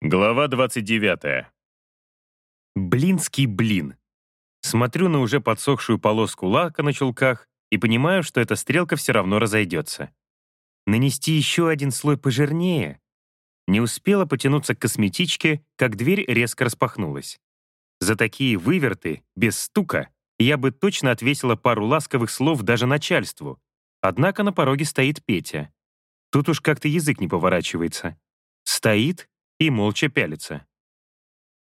Глава 29. Блинский блин. Смотрю на уже подсохшую полоску лака на чулках и понимаю, что эта стрелка все равно разойдется. Нанести еще один слой пожирнее? Не успела потянуться к косметичке, как дверь резко распахнулась. За такие выверты, без стука, я бы точно отвесила пару ласковых слов даже начальству. Однако на пороге стоит Петя. Тут уж как-то язык не поворачивается. Стоит и молча пялится.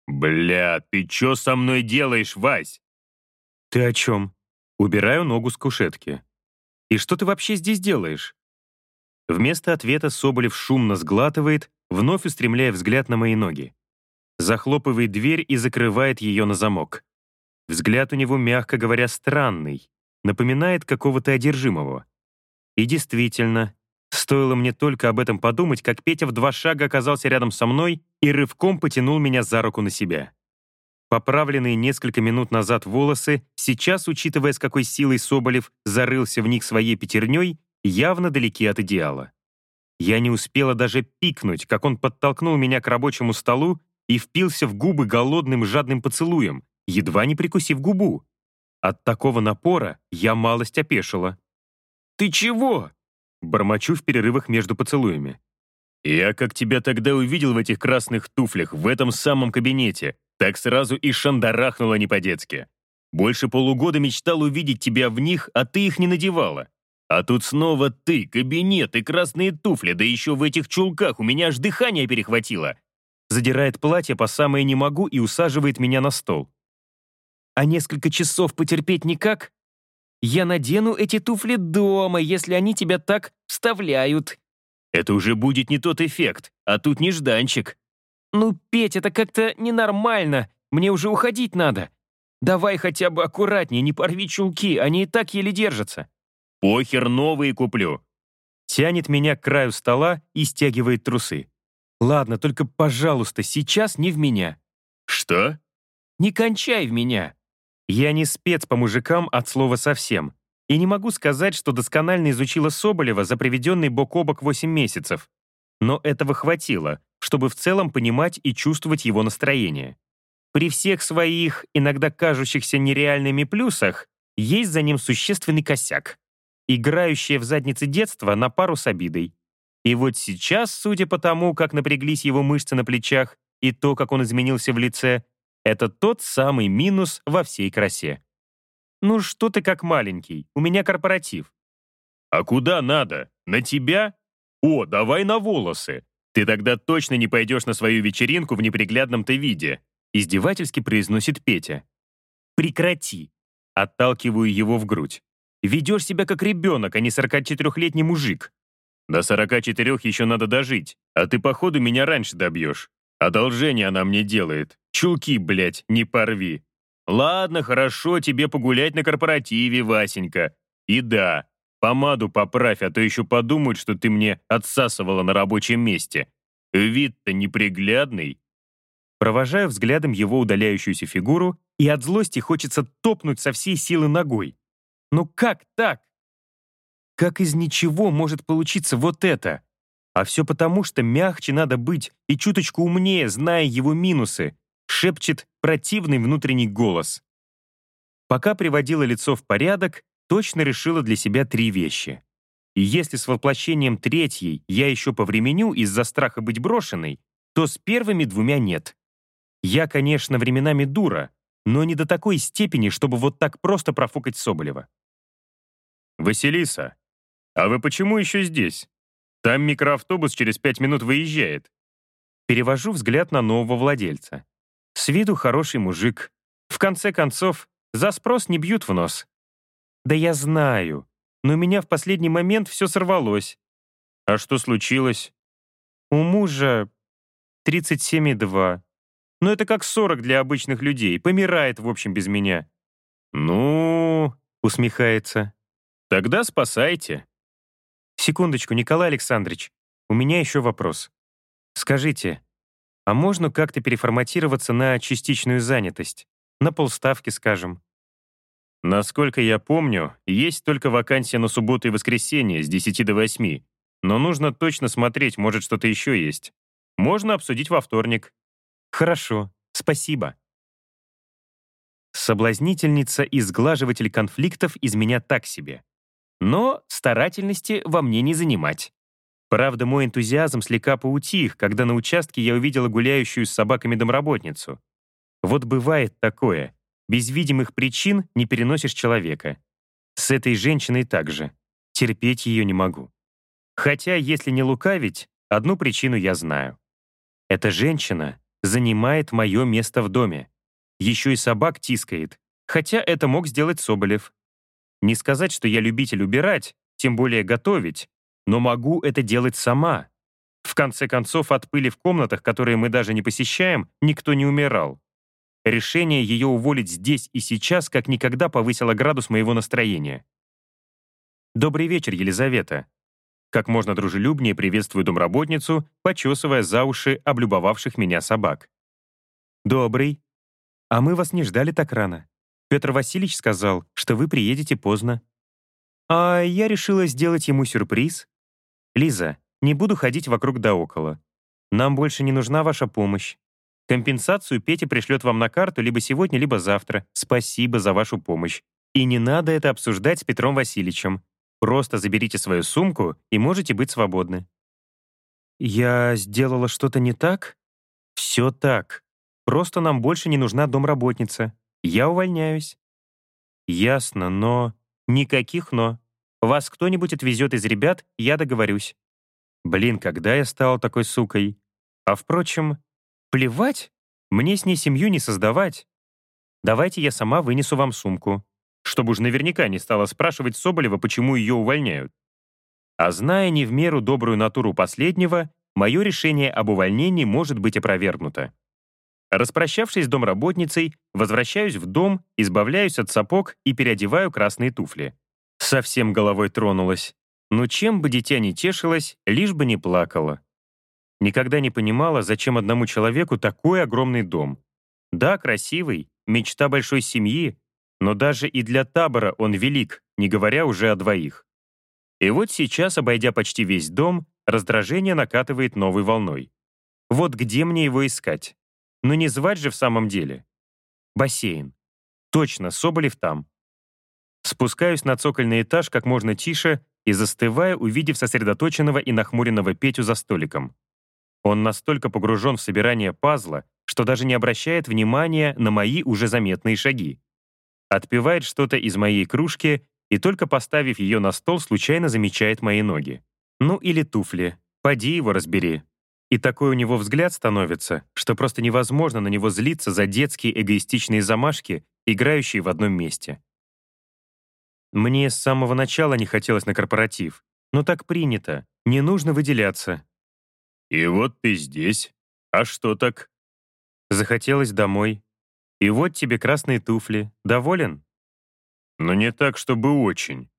«Бля, ты чё со мной делаешь, Вась?» «Ты о чем?» Убираю ногу с кушетки. «И что ты вообще здесь делаешь?» Вместо ответа Соболев шумно сглатывает, вновь устремляя взгляд на мои ноги. Захлопывает дверь и закрывает ее на замок. Взгляд у него, мягко говоря, странный, напоминает какого-то одержимого. И действительно, Стоило мне только об этом подумать, как Петя в два шага оказался рядом со мной и рывком потянул меня за руку на себя. Поправленные несколько минут назад волосы, сейчас, учитывая, с какой силой Соболев зарылся в них своей пятерней, явно далеки от идеала. Я не успела даже пикнуть, как он подтолкнул меня к рабочему столу и впился в губы голодным жадным поцелуем, едва не прикусив губу. От такого напора я малость опешила. «Ты чего?» Бормочу в перерывах между поцелуями. «Я как тебя тогда увидел в этих красных туфлях, в этом самом кабинете, так сразу и шандарахнуло не по-детски. Больше полугода мечтал увидеть тебя в них, а ты их не надевала. А тут снова ты, кабинет и красные туфли, да еще в этих чулках, у меня аж дыхание перехватило». Задирает платье по самое не могу и усаживает меня на стол. «А несколько часов потерпеть никак?» Я надену эти туфли дома, если они тебя так вставляют». «Это уже будет не тот эффект, а тут нежданчик». «Ну, Петь, это как-то ненормально. Мне уже уходить надо. Давай хотя бы аккуратнее, не порви чулки, они и так еле держатся». «Похер, новые куплю». Тянет меня к краю стола и стягивает трусы. «Ладно, только, пожалуйста, сейчас не в меня». «Что?» «Не кончай в меня. Я не спец по мужикам от слова совсем. И не могу сказать, что досконально изучила Соболева за приведенный бок о бок 8 месяцев. Но этого хватило, чтобы в целом понимать и чувствовать его настроение. При всех своих, иногда кажущихся нереальными плюсах, есть за ним существенный косяк. Играющее в заднице детства на пару с обидой. И вот сейчас, судя по тому, как напряглись его мышцы на плечах и то, как он изменился в лице, это тот самый минус во всей красе. «Ну что ты как маленький? У меня корпоратив». «А куда надо? На тебя? О, давай на волосы. Ты тогда точно не пойдешь на свою вечеринку в неприглядном-то виде», издевательски произносит Петя. «Прекрати!» Отталкиваю его в грудь. «Ведешь себя как ребенок, а не 44-летний мужик». «До 44 еще надо дожить, а ты, походу, меня раньше добьешь. Одолжение она мне делает. Чулки, блядь, не порви. Ладно, хорошо, тебе погулять на корпоративе, Васенька. И да, помаду поправь, а то еще подумают, что ты мне отсасывала на рабочем месте. Вид-то неприглядный. Провожаю взглядом его удаляющуюся фигуру, и от злости хочется топнуть со всей силы ногой. Ну как так? Как из ничего может получиться вот это? А все потому, что мягче надо быть и чуточку умнее, зная его минусы, шепчет противный внутренний голос. Пока приводила лицо в порядок, точно решила для себя три вещи. И если с воплощением третьей я еще повременю из-за страха быть брошенной, то с первыми двумя нет. Я, конечно, временами дура, но не до такой степени, чтобы вот так просто профукать Соболева. «Василиса, а вы почему еще здесь? Там микроавтобус через пять минут выезжает». Перевожу взгляд на нового владельца. С виду хороший мужик. В конце концов, за спрос не бьют в нос. Да я знаю, но у меня в последний момент все сорвалось. А что случилось? У мужа 37,2. Но это как 40 для обычных людей. Помирает, в общем, без меня. Ну, усмехается. Тогда спасайте. Секундочку, Николай Александрович. У меня еще вопрос. Скажите, а можно как-то переформатироваться на частичную занятость? На полставки, скажем. Насколько я помню, есть только вакансия на субботу и воскресенье с 10 до 8. Но нужно точно смотреть, может, что-то еще есть. Можно обсудить во вторник. Хорошо, спасибо. Соблазнительница и сглаживатель конфликтов из меня так себе. Но старательности во мне не занимать. Правда, мой энтузиазм слегка поутих, когда на участке я увидела гуляющую с собаками домработницу. Вот бывает такое. Без видимых причин не переносишь человека. С этой женщиной также. Терпеть ее не могу. Хотя, если не лукавить, одну причину я знаю. Эта женщина занимает мое место в доме. Еще и собак тискает, хотя это мог сделать Соболев. Не сказать, что я любитель убирать, тем более готовить, но могу это делать сама. В конце концов, от пыли в комнатах, которые мы даже не посещаем, никто не умирал. Решение ее уволить здесь и сейчас как никогда повысило градус моего настроения. «Добрый вечер, Елизавета». Как можно дружелюбнее приветствую домработницу, почесывая за уши облюбовавших меня собак. «Добрый. А мы вас не ждали так рано. Петр Васильевич сказал, что вы приедете поздно. А я решила сделать ему сюрприз. Лиза, не буду ходить вокруг да около. Нам больше не нужна ваша помощь. Компенсацию Петя пришлет вам на карту либо сегодня, либо завтра. Спасибо за вашу помощь. И не надо это обсуждать с Петром Васильевичем. Просто заберите свою сумку и можете быть свободны. Я сделала что-то не так? Все так. Просто нам больше не нужна домработница. Я увольняюсь. Ясно, но... Никаких «но». Вас кто-нибудь отвезет из ребят, я договорюсь. Блин, когда я стал такой сукой? А впрочем, Плевать, мне с ней семью не создавать. Давайте я сама вынесу вам сумку, чтобы уж наверняка не стала спрашивать Соболева, почему ее увольняют. А зная не в меру добрую натуру последнего, мое решение об увольнении может быть опровергнуто. Распрощавшись с домработницей, возвращаюсь в дом, избавляюсь от сапог и переодеваю красные туфли. Совсем головой тронулась. Но чем бы дитя не тешилось, лишь бы не плакало. Никогда не понимала, зачем одному человеку такой огромный дом. Да, красивый, мечта большой семьи, но даже и для табора он велик, не говоря уже о двоих. И вот сейчас, обойдя почти весь дом, раздражение накатывает новой волной. Вот где мне его искать? Ну не звать же в самом деле. Бассейн. Точно, Соболев там. Спускаюсь на цокольный этаж как можно тише и застываю, увидев сосредоточенного и нахмуренного Петю за столиком. Он настолько погружен в собирание пазла, что даже не обращает внимания на мои уже заметные шаги. Отпивает что-то из моей кружки и только поставив ее на стол, случайно замечает мои ноги. Ну или туфли. Поди его разбери. И такой у него взгляд становится, что просто невозможно на него злиться за детские эгоистичные замашки, играющие в одном месте. Мне с самого начала не хотелось на корпоратив. Но так принято. Не нужно выделяться. «И вот ты здесь. А что так?» Захотелось домой. И вот тебе красные туфли. Доволен? Но не так, чтобы очень.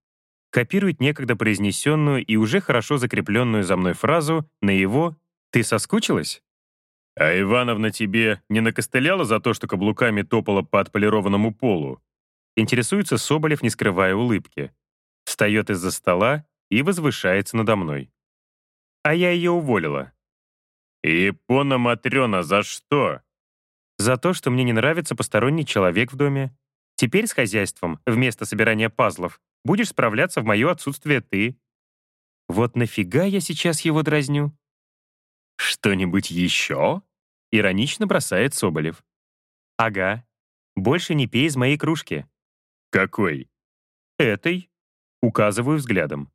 Копирует некогда произнесенную и уже хорошо закрепленную за мной фразу на его «Ты соскучилась?» «А Ивановна тебе не накостыляла за то, что каблуками топала по отполированному полу?» Интересуется Соболев, не скрывая улыбки. Встает из-за стола и возвышается надо мной. А я ее уволила. «Япона Матрена, за что?» «За то, что мне не нравится посторонний человек в доме. Теперь с хозяйством, вместо собирания пазлов, будешь справляться в мое отсутствие ты». Вот нафига я сейчас его дразню? «Что-нибудь еще?» — иронично бросает Соболев. «Ага. Больше не пей из моей кружки». «Какой?» «Этой». Указываю взглядом.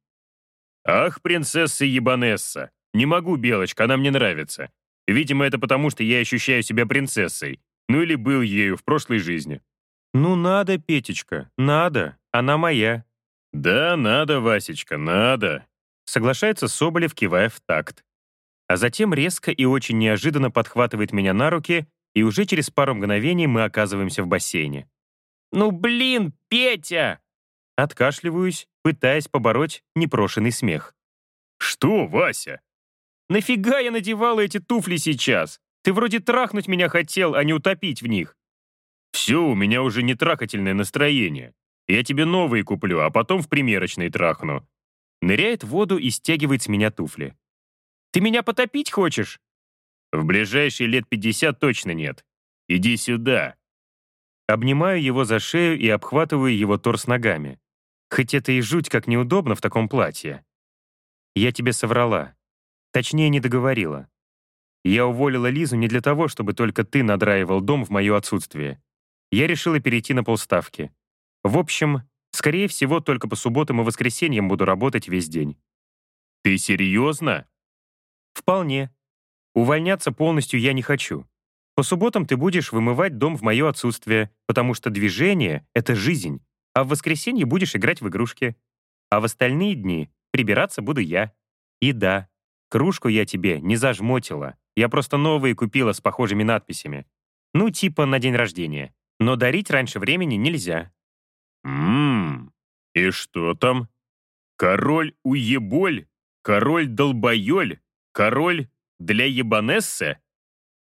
«Ах, принцесса Ебанесса! Не могу, Белочка, она мне нравится. Видимо, это потому, что я ощущаю себя принцессой. Ну или был ею в прошлой жизни. Ну надо, Петечка, надо. Она моя. Да, надо, Васечка, надо. Соглашается Соболев, кивая в такт. А затем резко и очень неожиданно подхватывает меня на руки, и уже через пару мгновений мы оказываемся в бассейне. «Ну блин, Петя!» Откашливаюсь, пытаясь побороть непрошенный смех. «Что, Вася?» Нафига я надевала эти туфли сейчас? Ты вроде трахнуть меня хотел, а не утопить в них. Все, у меня уже не трахательное настроение. Я тебе новые куплю, а потом в примерочной трахну. Ныряет в воду и стягивает с меня туфли. Ты меня потопить хочешь? В ближайшие лет 50 точно нет. Иди сюда. Обнимаю его за шею и обхватываю его торс ногами. Хоть это и жуть как неудобно в таком платье. Я тебе соврала. Точнее, не договорила. Я уволила Лизу не для того, чтобы только ты надраивал дом в мое отсутствие. Я решила перейти на полставки. В общем, скорее всего, только по субботам и воскресеньям буду работать весь день. Ты серьезно? Вполне. Увольняться полностью я не хочу. По субботам ты будешь вымывать дом в мое отсутствие, потому что движение — это жизнь, а в воскресенье будешь играть в игрушки. А в остальные дни прибираться буду я. И да, кружку я тебе не зажмотила. Я просто новые купила с похожими надписями. Ну, типа на день рождения. Но дарить раньше времени нельзя. Ммм, и что там? Король уеболь? Король долбоёль? Король для ебанессы?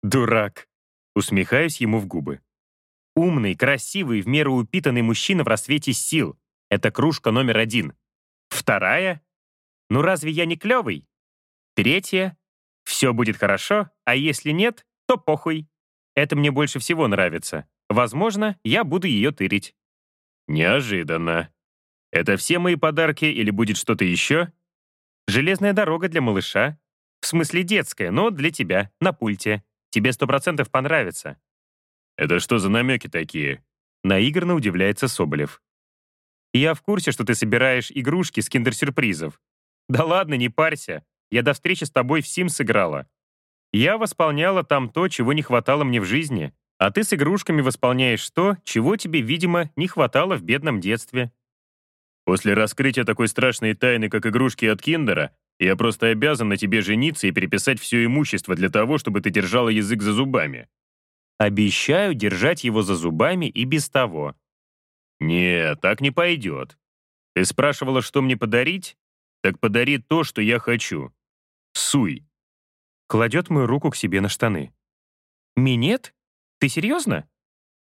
Дурак. Усмехаюсь ему в губы. Умный, красивый, в меру упитанный мужчина в рассвете сил. Это кружка номер один. Вторая? Ну разве я не клевый? Третья? Все будет хорошо, а если нет, то похуй. Это мне больше всего нравится. Возможно, я буду ее тырить. Неожиданно. Это все мои подарки или будет что-то еще? Железная дорога для малыша. В смысле детская, но для тебя, на пульте. Тебе сто процентов понравится». «Это что за намеки такие?» Наигранно удивляется Соболев. «Я в курсе, что ты собираешь игрушки с киндер-сюрпризов. Да ладно, не парься. Я до встречи с тобой в Сим сыграла. Я восполняла там то, чего не хватало мне в жизни, а ты с игрушками восполняешь то, чего тебе, видимо, не хватало в бедном детстве». «После раскрытия такой страшной тайны, как игрушки от Киндера, я просто обязан на тебе жениться и переписать все имущество для того, чтобы ты держала язык за зубами». «Обещаю держать его за зубами и без того». «Нет, так не пойдет. Ты спрашивала, что мне подарить? Так подари то, что я хочу. Суй». Кладет мою руку к себе на штаны. «Минет? Ты серьезно?»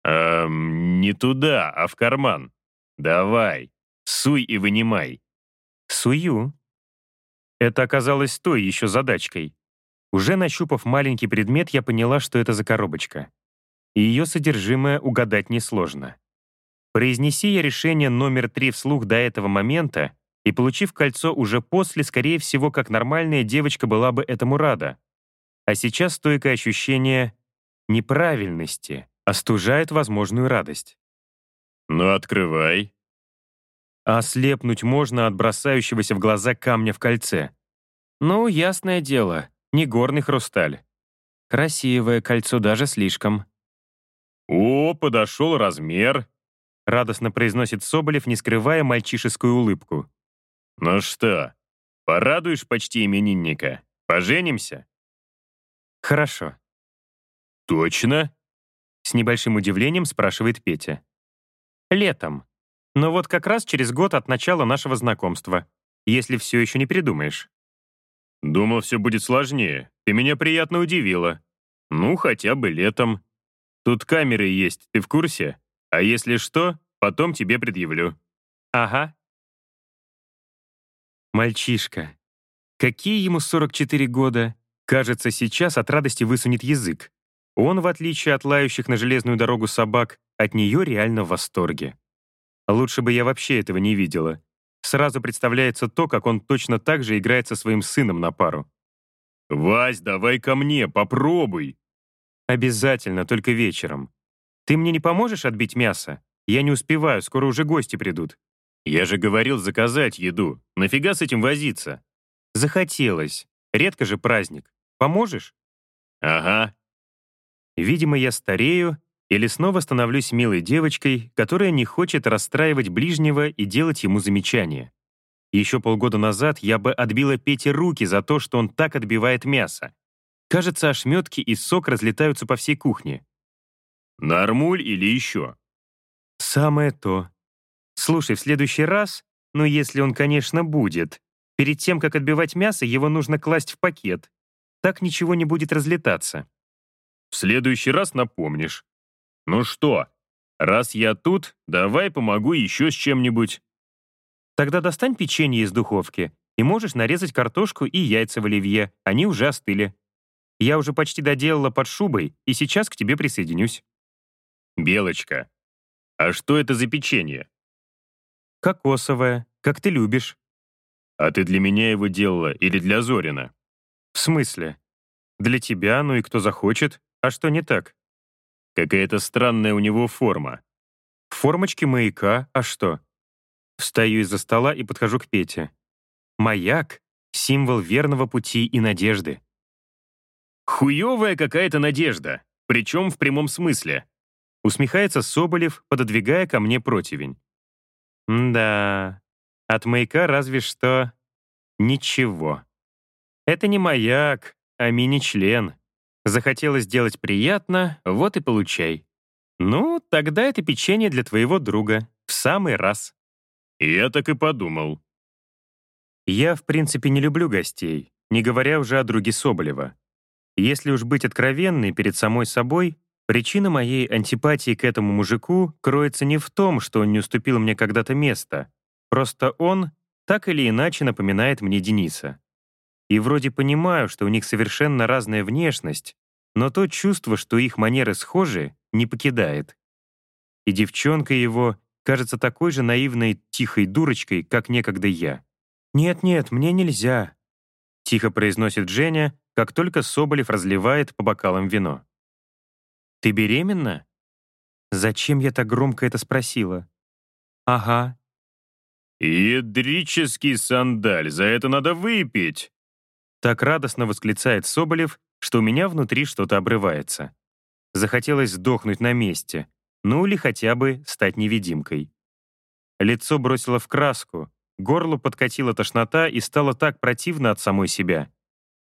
«Эм, не туда, а в карман. Давай, суй и вынимай». «Сую», это оказалось той еще задачкой. Уже нащупав маленький предмет, я поняла, что это за коробочка. И ее содержимое угадать несложно. Произнеси я решение номер три вслух до этого момента, и, получив кольцо уже после, скорее всего, как нормальная девочка была бы этому рада. А сейчас стойкое ощущение неправильности остужает возможную радость. «Ну, открывай», а ослепнуть можно от бросающегося в глаза камня в кольце. Ну, ясное дело, не горный хрусталь. Красивое кольцо даже слишком. «О, подошел размер», — радостно произносит Соболев, не скрывая мальчишескую улыбку. «Ну что, порадуешь почти именинника? Поженимся?» «Хорошо». «Точно?» — с небольшим удивлением спрашивает Петя. «Летом. Но вот как раз через год от начала нашего знакомства, если все еще не придумаешь. Думал, все будет сложнее. Ты меня приятно удивила. Ну, хотя бы летом. Тут камеры есть, ты в курсе? А если что, потом тебе предъявлю. Ага. Мальчишка. Какие ему 44 года? Кажется, сейчас от радости высунет язык. Он, в отличие от лающих на железную дорогу собак, от нее реально в восторге. Лучше бы я вообще этого не видела. Сразу представляется то, как он точно так же играет со своим сыном на пару. «Вась, давай ко мне, попробуй!» «Обязательно, только вечером. Ты мне не поможешь отбить мясо? Я не успеваю, скоро уже гости придут». «Я же говорил заказать еду. Нафига с этим возиться?» «Захотелось. Редко же праздник. Поможешь?» «Ага». Видимо, я старею, или снова становлюсь милой девочкой, которая не хочет расстраивать ближнего и делать ему замечания. Еще полгода назад я бы отбила Пете руки за то, что он так отбивает мясо. Кажется, ошметки и сок разлетаются по всей кухне. Нормуль или еще? Самое то. Слушай, в следующий раз, ну если он, конечно, будет, перед тем, как отбивать мясо, его нужно класть в пакет. Так ничего не будет разлетаться. В следующий раз напомнишь. «Ну что, раз я тут, давай помогу еще с чем-нибудь». «Тогда достань печенье из духовки, и можешь нарезать картошку и яйца в оливье, они уже остыли». Я уже почти доделала под шубой, и сейчас к тебе присоединюсь». «Белочка, а что это за печенье?» «Кокосовое, как ты любишь». «А ты для меня его делала или для Зорина?» «В смысле? Для тебя, ну и кто захочет. А что не так?» «Какая-то странная у него форма». «В формочке маяка, а что?» Встаю из-за стола и подхожу к Пете. «Маяк — символ верного пути и надежды». «Хуевая какая-то надежда, причем в прямом смысле», усмехается Соболев, пододвигая ко мне противень. «Да, от маяка разве что ничего. Это не маяк, а мини-член. Захотелось сделать приятно, вот и получай. Ну, тогда это печенье для твоего друга. В самый раз». Я так и подумал. Я, в принципе, не люблю гостей, не говоря уже о друге Соболева. Если уж быть откровенной перед самой собой, причина моей антипатии к этому мужику кроется не в том, что он не уступил мне когда-то место. Просто он так или иначе напоминает мне Дениса. И вроде понимаю, что у них совершенно разная внешность, но то чувство, что их манеры схожи, не покидает. И девчонка его кажется такой же наивной, тихой дурочкой, как некогда я. «Нет-нет, мне нельзя», — тихо произносит Женя, как только Соболев разливает по бокалам вино. «Ты беременна?» Зачем я так громко это спросила? «Ага». «Ядрический сандаль, за это надо выпить!» Так радостно восклицает Соболев, что у меня внутри что-то обрывается. Захотелось сдохнуть на месте, ну или хотя бы стать невидимкой. Лицо бросило в краску, горло подкатила тошнота и стало так противно от самой себя.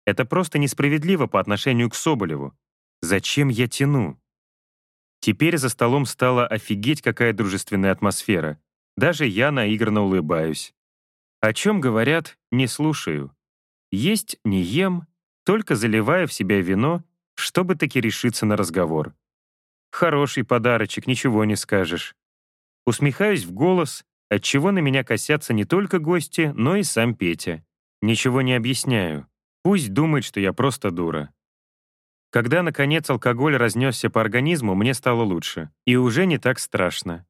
Это просто несправедливо по отношению к Соболеву. Зачем я тяну? Теперь за столом стала офигеть какая дружественная атмосфера. Даже я наигранно улыбаюсь. О чем говорят, не слушаю. Есть не ем, только заливая в себя вино, чтобы таки решиться на разговор. Хороший подарочек, ничего не скажешь. Усмехаюсь в голос, отчего на меня косятся не только гости, но и сам Петя. Ничего не объясняю. Пусть думает, что я просто дура. Когда, наконец, алкоголь разнесся по организму, мне стало лучше. И уже не так страшно.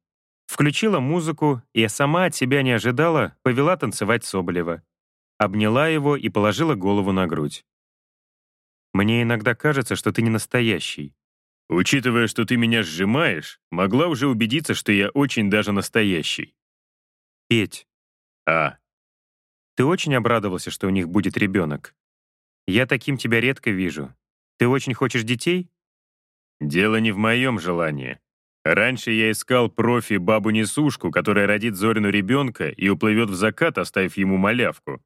Включила музыку, и я сама от себя не ожидала, повела танцевать Соболева. Обняла его и положила голову на грудь. Мне иногда кажется, что ты не настоящий. Учитывая, что ты меня сжимаешь, могла уже убедиться, что я очень даже настоящий. Петь. А. Ты очень обрадовался, что у них будет ребенок. Я таким тебя редко вижу. Ты очень хочешь детей? Дело не в моем желании. Раньше я искал профи бабу-несушку, которая родит Зорину ребенка и уплывет в закат, оставив ему малявку.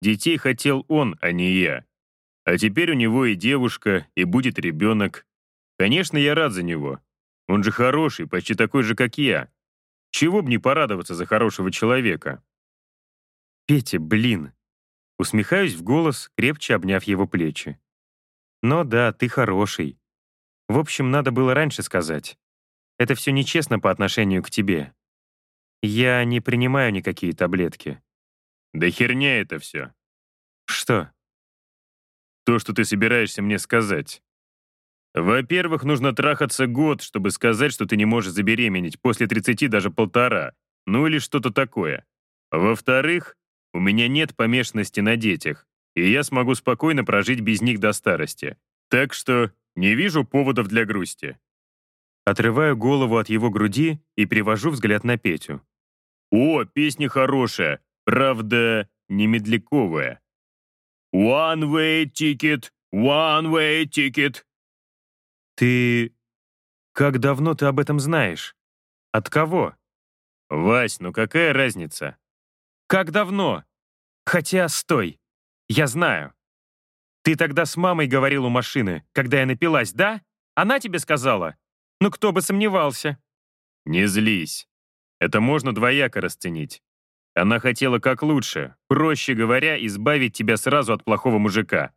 Детей хотел он, а не я. А теперь у него и девушка, и будет ребенок. Конечно, я рад за него. Он же хороший, почти такой же, как я. Чего б не порадоваться за хорошего человека? Петя, блин, Усмехаюсь в голос, крепче обняв его плечи. «Но да, ты хороший. В общем, надо было раньше сказать. Это все нечестно по отношению к тебе. Я не принимаю никакие таблетки». «Да херня это все». «Что?» «То, что ты собираешься мне сказать. Во-первых, нужно трахаться год, чтобы сказать, что ты не можешь забеременеть, после 30 даже полтора, ну или что-то такое. Во-вторых, у меня нет помешанности на детях, и я смогу спокойно прожить без них до старости. Так что не вижу поводов для грусти. Отрываю голову от его груди и перевожу взгляд на Петю. О, песня хорошая, правда, не медляковая. One way ticket, one way ticket. Ты... Как давно ты об этом знаешь? От кого? Вась, ну какая разница? Как давно? Хотя, стой. Я знаю. Ты тогда с мамой говорил у машины, когда я напилась, да? Она тебе сказала? Ну кто бы сомневался. Не злись. Это можно двояко расценить. Она хотела как лучше, проще говоря, избавить тебя сразу от плохого мужика.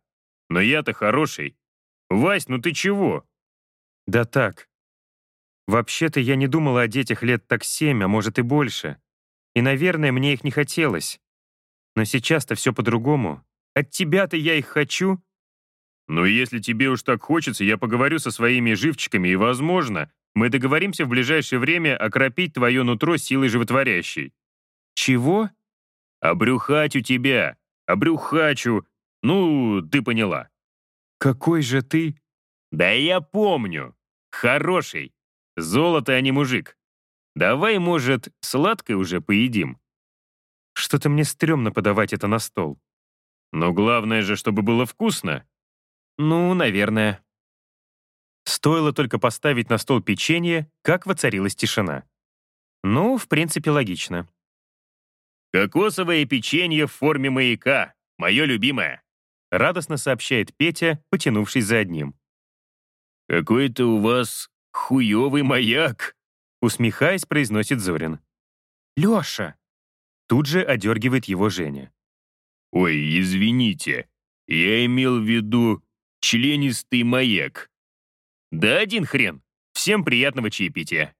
Но я-то хороший. Вась, ну ты чего? Да так. Вообще-то я не думала о детях лет так семь, а может и больше. И, наверное, мне их не хотелось. Но сейчас-то все по-другому. От тебя-то я их хочу. «Ну, если тебе уж так хочется, я поговорю со своими живчиками, и, возможно, мы договоримся в ближайшее время окропить твое нутро силой животворящей». Чего? «Обрюхать у тебя! Обрюхачу! Ну, ты поняла». Какой же ты? «Да я помню! Хороший! Золото, а не мужик! Давай, может, сладкое уже поедим?» Что-то мне стрёмно подавать это на стол. «Но главное же, чтобы было вкусно!» Ну, наверное. Стоило только поставить на стол печенье, как воцарилась тишина. Ну, в принципе, логично. «Кокосовое печенье в форме маяка, мое любимое!» Радостно сообщает Петя, потянувшись за одним. «Какой-то у вас хуёвый маяк!» Усмехаясь, произносит Зорин. «Лёша!» Тут же одергивает его Женя. «Ой, извините, я имел в виду членистый маяк». «Да один хрен. Всем приятного чаепития».